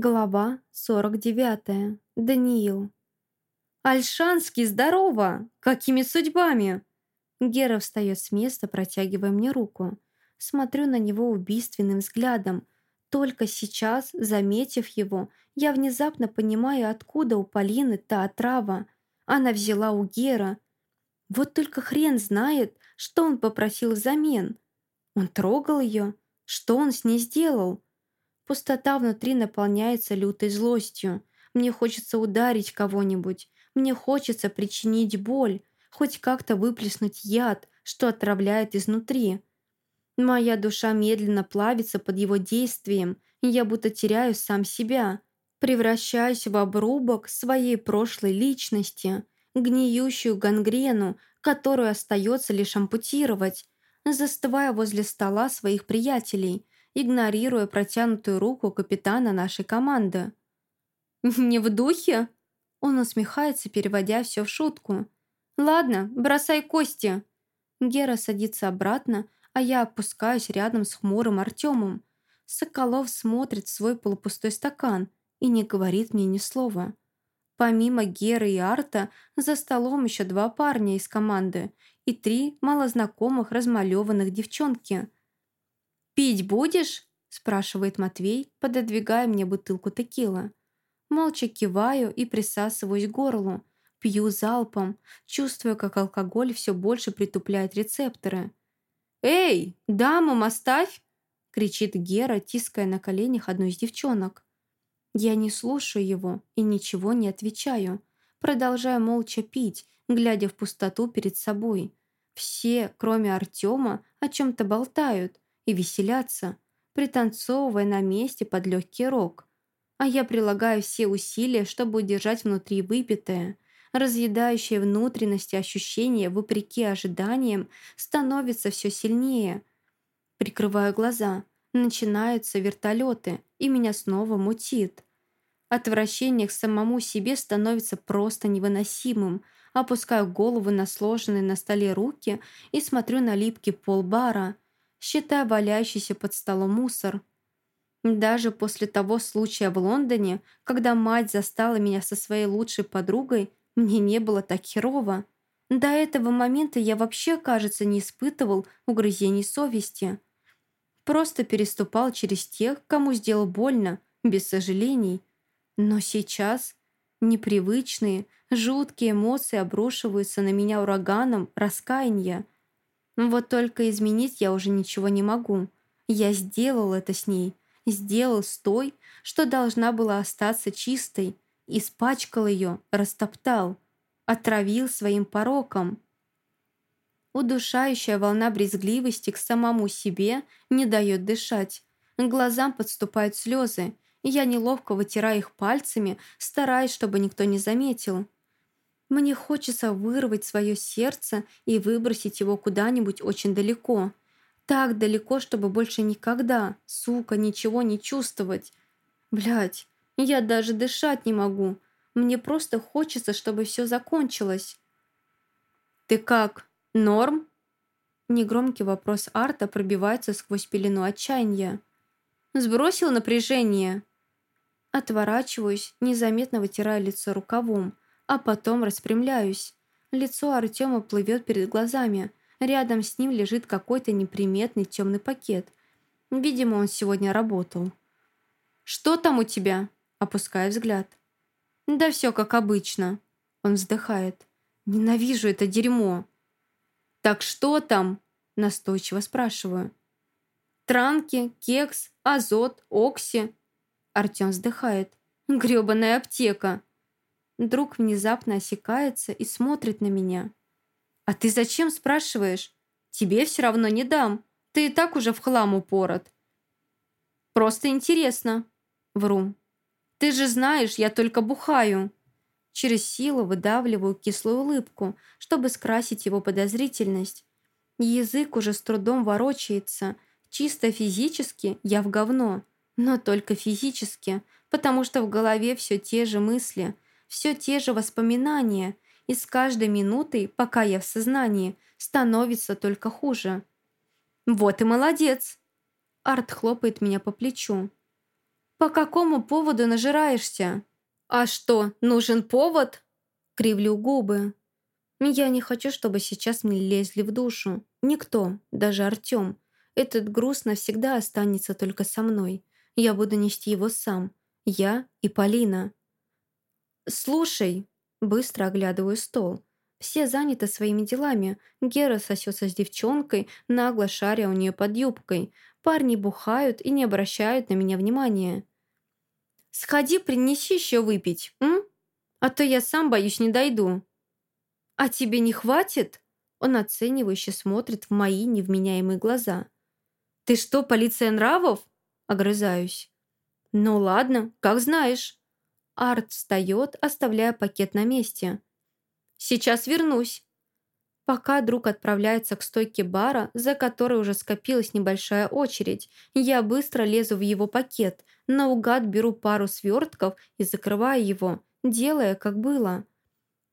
Глава 49. Даниил. «Альшанский, здорово! Какими судьбами?» Гера встает с места, протягивая мне руку. Смотрю на него убийственным взглядом. Только сейчас, заметив его, я внезапно понимаю, откуда у Полины та отрава. Она взяла у Гера. Вот только хрен знает, что он попросил взамен. Он трогал ее? Что он с ней сделал? Пустота внутри наполняется лютой злостью. Мне хочется ударить кого-нибудь. Мне хочется причинить боль. Хоть как-то выплеснуть яд, что отравляет изнутри. Моя душа медленно плавится под его действием, я будто теряю сам себя. Превращаюсь в обрубок своей прошлой личности, гниющую гангрену, которую остается лишь ампутировать, застывая возле стола своих приятелей – игнорируя протянутую руку капитана нашей команды. «Не в духе?» Он усмехается, переводя все в шутку. «Ладно, бросай кости». Гера садится обратно, а я опускаюсь рядом с хмурым Артемом. Соколов смотрит в свой полупустой стакан и не говорит мне ни слова. Помимо Геры и Арта, за столом еще два парня из команды и три малознакомых размалеванных девчонки – «Пить будешь?» – спрашивает Матвей, пододвигая мне бутылку текила. Молча киваю и присасываюсь к горлу. Пью залпом, чувствуя, как алкоголь все больше притупляет рецепторы. «Эй, дамам оставь!» – кричит Гера, тиская на коленях одну из девчонок. Я не слушаю его и ничего не отвечаю. Продолжаю молча пить, глядя в пустоту перед собой. Все, кроме Артема, о чем-то болтают – и веселятся, пританцовывая на месте под легкий рок. А я прилагаю все усилия, чтобы удержать внутри выпитое. Разъедающее внутренности ощущение, вопреки ожиданиям, становится все сильнее. Прикрываю глаза. Начинаются вертолеты, и меня снова мутит. Отвращение к самому себе становится просто невыносимым. Опускаю голову на сложенные на столе руки и смотрю на липкий пол бара – считая валяющийся под столом мусор. Даже после того случая в Лондоне, когда мать застала меня со своей лучшей подругой, мне не было так херово. До этого момента я вообще, кажется, не испытывал угрызений совести. Просто переступал через тех, кому сделал больно, без сожалений. Но сейчас непривычные, жуткие эмоции обрушиваются на меня ураганом раскаяния. Вот только изменить я уже ничего не могу. Я сделал это с ней. Сделал с той, что должна была остаться чистой. Испачкал ее, растоптал. Отравил своим пороком. Удушающая волна брезгливости к самому себе не дает дышать. Глазам подступают слезы. Я неловко вытираю их пальцами, стараясь, чтобы никто не заметил. Мне хочется вырвать свое сердце и выбросить его куда-нибудь очень далеко. Так далеко, чтобы больше никогда, сука, ничего не чувствовать. Блять, я даже дышать не могу. Мне просто хочется, чтобы все закончилось. «Ты как? Норм?» Негромкий вопрос Арта пробивается сквозь пелену отчаяния. «Сбросил напряжение?» Отворачиваюсь, незаметно вытирая лицо рукавом а потом распрямляюсь. Лицо Артема плывет перед глазами. Рядом с ним лежит какой-то неприметный темный пакет. Видимо, он сегодня работал. «Что там у тебя?» Опуская взгляд. «Да все как обычно». Он вздыхает. «Ненавижу это дерьмо». «Так что там?» Настойчиво спрашиваю. «Транки, кекс, азот, окси». Артем вздыхает. «Гребаная аптека». Друг внезапно осекается и смотрит на меня. «А ты зачем спрашиваешь? Тебе все равно не дам. Ты и так уже в хлам упорот». «Просто интересно». Вру. «Ты же знаешь, я только бухаю». Через силу выдавливаю кислую улыбку, чтобы скрасить его подозрительность. Язык уже с трудом ворочается. Чисто физически я в говно. Но только физически, потому что в голове все те же мысли – все те же воспоминания, и с каждой минутой, пока я в сознании, становится только хуже. «Вот и молодец!» Арт хлопает меня по плечу. «По какому поводу нажираешься?» «А что, нужен повод?» Кривлю губы. Я не хочу, чтобы сейчас мне лезли в душу. Никто, даже Артем. Этот груз навсегда останется только со мной. Я буду нести его сам. Я и Полина. «Слушай», — быстро оглядываю стол. Все заняты своими делами. Гера сосется с девчонкой, нагло шаря у нее под юбкой. Парни бухают и не обращают на меня внимания. «Сходи, принеси еще выпить, м? А то я сам, боюсь, не дойду». «А тебе не хватит?» Он оценивающе смотрит в мои невменяемые глаза. «Ты что, полиция нравов?» Огрызаюсь. «Ну ладно, как знаешь». Арт встает, оставляя пакет на месте. «Сейчас вернусь». Пока друг отправляется к стойке бара, за которой уже скопилась небольшая очередь, я быстро лезу в его пакет, наугад беру пару свертков и закрываю его, делая, как было.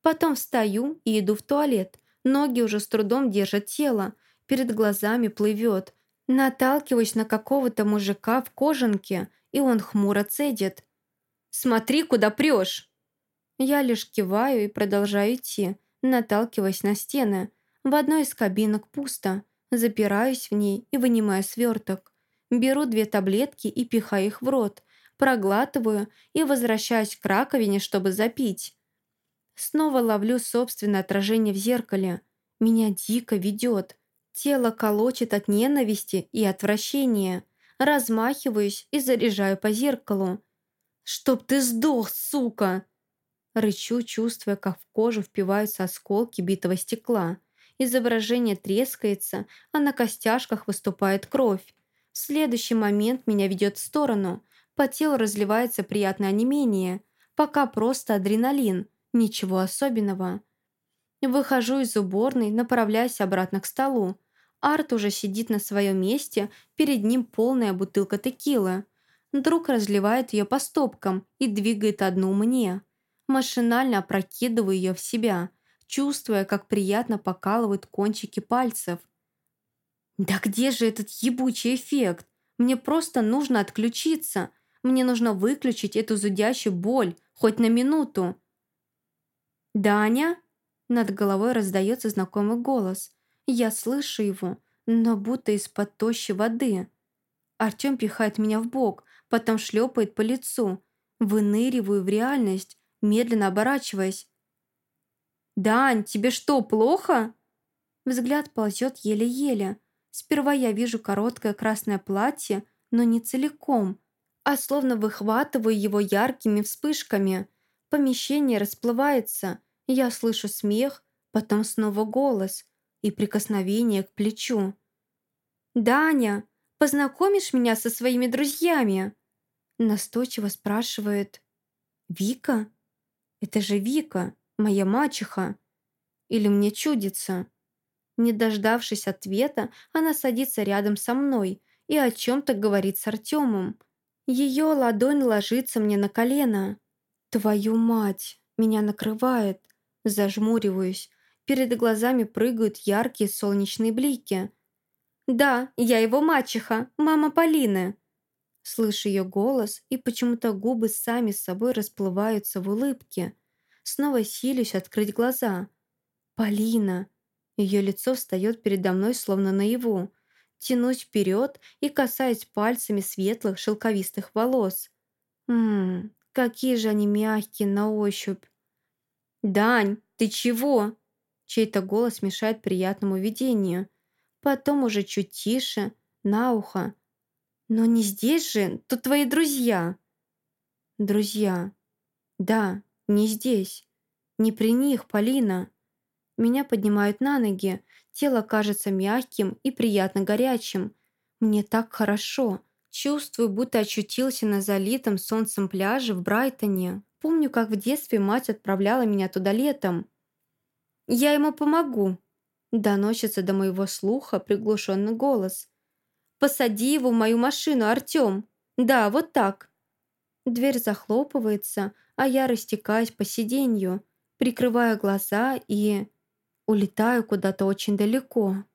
Потом встаю и иду в туалет. Ноги уже с трудом держат тело, перед глазами плывет. Наталкиваюсь на какого-то мужика в кожанке, и он хмуро цедит. «Смотри, куда прешь!» Я лишь киваю и продолжаю идти, наталкиваясь на стены. В одной из кабинок пусто. Запираюсь в ней и вынимаю сверток. Беру две таблетки и пихаю их в рот. Проглатываю и возвращаюсь к раковине, чтобы запить. Снова ловлю собственное отражение в зеркале. Меня дико ведет. Тело колочет от ненависти и отвращения. Размахиваюсь и заряжаю по зеркалу. «Чтоб ты сдох, сука!» Рычу, чувствуя, как в кожу впиваются осколки битого стекла. Изображение трескается, а на костяшках выступает кровь. В следующий момент меня ведет в сторону. По телу разливается приятное онемение. Пока просто адреналин. Ничего особенного. Выхожу из уборной, направляясь обратно к столу. Арт уже сидит на своем месте, перед ним полная бутылка текилы. Друг разливает ее по стопкам и двигает одну мне. Машинально опрокидываю ее в себя, чувствуя, как приятно покалывают кончики пальцев. «Да где же этот ебучий эффект? Мне просто нужно отключиться. Мне нужно выключить эту зудящую боль, хоть на минуту». «Даня?» Над головой раздается знакомый голос. Я слышу его, но будто из-под тощей воды. Артем пихает меня в бок, потом шлепает по лицу. Выныриваю в реальность, медленно оборачиваясь. «Дань, тебе что, плохо?» Взгляд ползет еле-еле. Сперва я вижу короткое красное платье, но не целиком, а словно выхватываю его яркими вспышками. Помещение расплывается, я слышу смех, потом снова голос и прикосновение к плечу. «Даня, познакомишь меня со своими друзьями?» Настойчиво спрашивает. «Вика?» Это же Вика, моя мачеха. Или мне чудится? Не дождавшись ответа, она садится рядом со мной и о чем-то говорит с Артемом. Ее ладонь ложится мне на колено. Твою мать, меня накрывает. Зажмуриваюсь. Перед глазами прыгают яркие солнечные блики. «Да, я его мачеха, мама Полины». Слышу ее голос, и почему-то губы сами с собой расплываются в улыбке. Снова силюсь открыть глаза. «Полина!» Ее лицо встает передо мной, словно наяву. Тянусь вперед и касаюсь пальцами светлых шелковистых волос. Ммм, какие же они мягкие на ощупь. «Дань, ты чего?» Чей-то голос мешает приятному видению. Потом уже чуть тише, на ухо. «Но не здесь же, тут твои друзья». «Друзья. Да, не здесь. Не при них, Полина». Меня поднимают на ноги. Тело кажется мягким и приятно горячим. Мне так хорошо. Чувствую, будто очутился на залитом солнцем пляже в Брайтоне. Помню, как в детстве мать отправляла меня туда летом. «Я ему помогу», – доносится до моего слуха приглушенный голос. Посади его в мою машину, Артем. Да, вот так». Дверь захлопывается, а я растекаюсь по сиденью, прикрываю глаза и улетаю куда-то очень далеко.